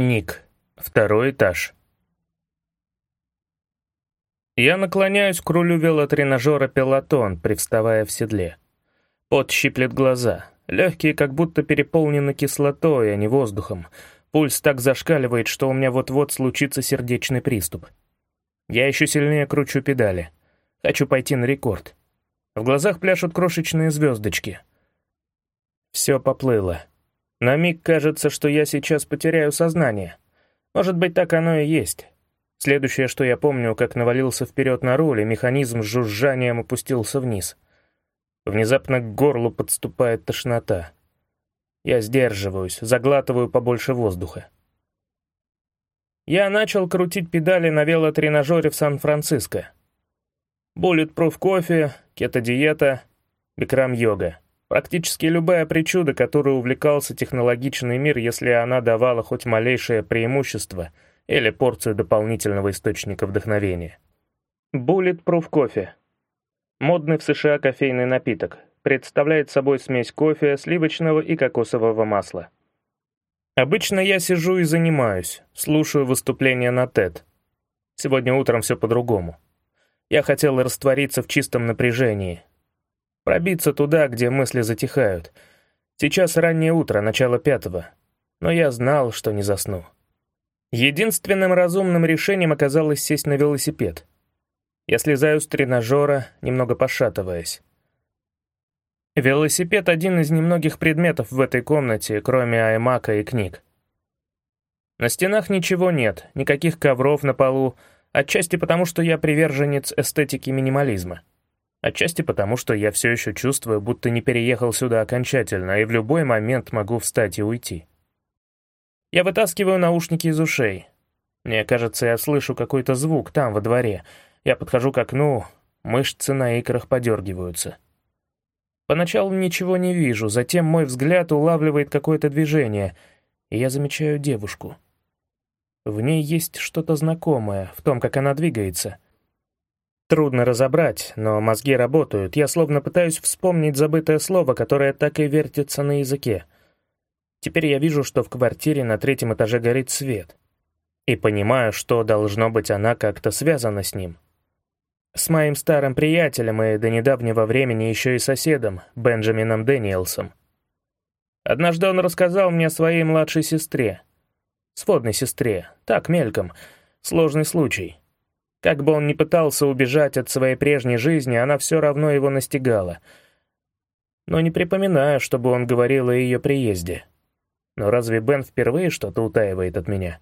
Ник. Второй этаж. Я наклоняюсь к рулю велотренажера «Пелотон», привставая в седле. Пот щиплет глаза. Легкие как будто переполнены кислотой, а не воздухом. Пульс так зашкаливает, что у меня вот-вот случится сердечный приступ. Я еще сильнее кручу педали. Хочу пойти на рекорд. В глазах пляшут крошечные звездочки. Все поплыло. На миг кажется, что я сейчас потеряю сознание. Может быть, так оно и есть. Следующее, что я помню, как навалился вперед на руль, и механизм с жужжанием опустился вниз. Внезапно к горлу подступает тошнота. Я сдерживаюсь, заглатываю побольше воздуха. Я начал крутить педали на велотренажере в Сан-Франциско. Bulletproof кофе, кето-диета, бикрам-йога. Практически любая причуда, которой увлекался технологичный мир, если она давала хоть малейшее преимущество или порцию дополнительного источника вдохновения. Bulletproof кофе. Модный в США кофейный напиток. Представляет собой смесь кофе, сливочного и кокосового масла. Обычно я сижу и занимаюсь, слушаю выступления на TED. Сегодня утром все по-другому. Я хотел раствориться в чистом напряжении, Пробиться туда, где мысли затихают. Сейчас раннее утро, начало пятого. Но я знал, что не засну. Единственным разумным решением оказалось сесть на велосипед. Я слезаю с тренажера, немного пошатываясь. Велосипед — один из немногих предметов в этой комнате, кроме аймака и книг. На стенах ничего нет, никаких ковров на полу, отчасти потому, что я приверженец эстетики минимализма. Отчасти потому, что я все еще чувствую, будто не переехал сюда окончательно, и в любой момент могу встать и уйти. Я вытаскиваю наушники из ушей. Мне кажется, я слышу какой-то звук там, во дворе. Я подхожу к окну, мышцы на икрах подергиваются. Поначалу ничего не вижу, затем мой взгляд улавливает какое-то движение, и я замечаю девушку. В ней есть что-то знакомое, в том, как она двигается — Трудно разобрать, но мозги работают. Я словно пытаюсь вспомнить забытое слово, которое так и вертится на языке. Теперь я вижу, что в квартире на третьем этаже горит свет. И понимаю, что, должно быть, она как-то связана с ним. С моим старым приятелем и до недавнего времени еще и соседом, Бенджамином Дэниелсом. Однажды он рассказал мне о своей младшей сестре. Сводной сестре, так, мельком. Сложный случай. Как бы он ни пытался убежать от своей прежней жизни, она все равно его настигала. Но не припоминаю, чтобы он говорил о ее приезде. Но разве Бен впервые что-то утаивает от меня?